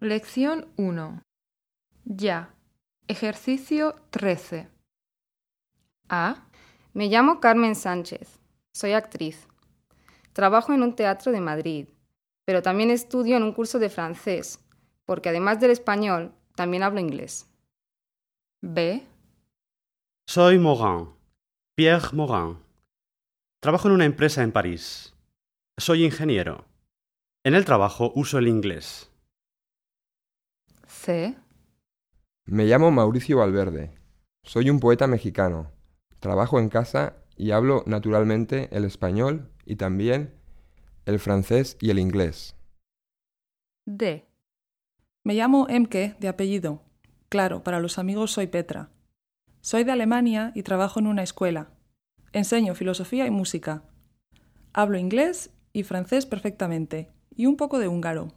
Lección 1. Ya. Ejercicio 13. A. Me llamo Carmen Sánchez. Soy actriz. Trabajo en un teatro de Madrid, pero también estudio en un curso de francés, porque además del español, también hablo inglés. B. Soy Morin, Pierre Morin. Trabajo en una empresa en París. Soy ingeniero. En el trabajo uso el inglés. Me llamo Mauricio Valverde. Soy un poeta mexicano. Trabajo en casa y hablo naturalmente el español y también el francés y el inglés. D. Me llamo Emke, de apellido. Claro, para los amigos soy Petra. Soy de Alemania y trabajo en una escuela. Enseño filosofía y música. Hablo inglés y francés perfectamente, y un poco de húngaro.